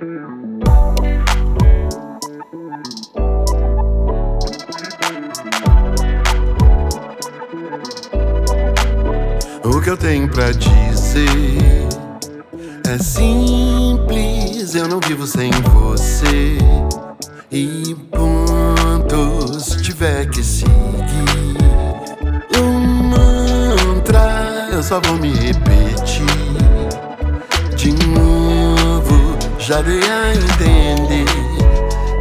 O que eu tenho pra dizer é simples. Eu não vivo sem você. E ponto, se tiver que seguir um mantra, eu só vou me repetir dei a entender.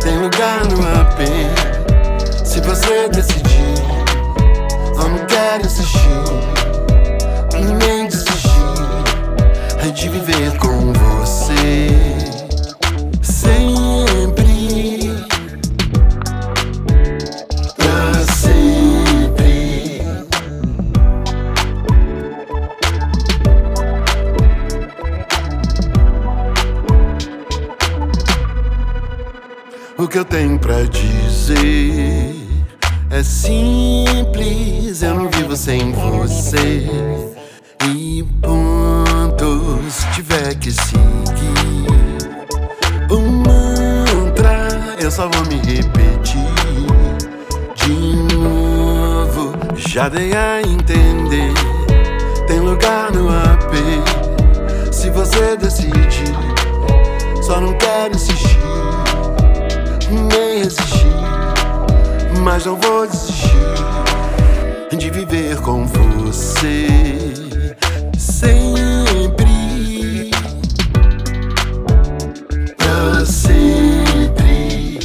Tem lugar no AP. Se você decidir, eu não quero assistir nem desistir de viver com você O que eu tenho pra dizer é simples, eu não vivo sem você. E ponto, se tiver que seguir um mantra, eu só vou me repetir de novo. Já dei a entender, tem lugar no AP. Nem resistir, mas não vou desistir de viver com você sempre pra sempre.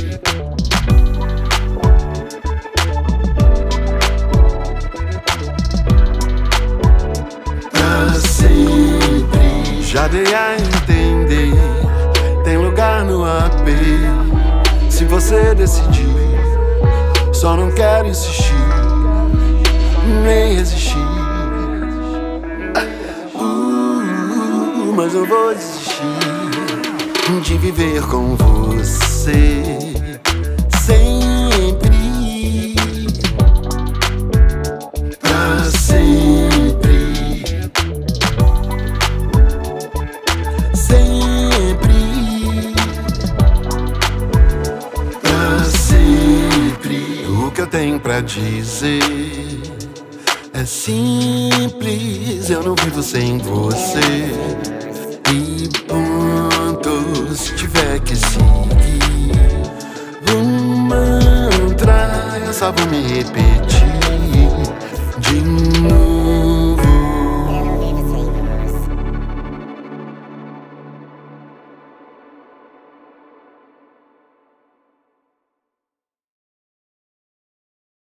Pra sempre. Já dei a entender, tem lugar no AP. Você decidir, só não quero insistir nem resistir. Uh, mas eu vou desistir de viver com você sempre. Tenho pra dizer. É simples, eu não vivo sem você. E ponto, se tiver que seguir um mantra, eu só vou me repetir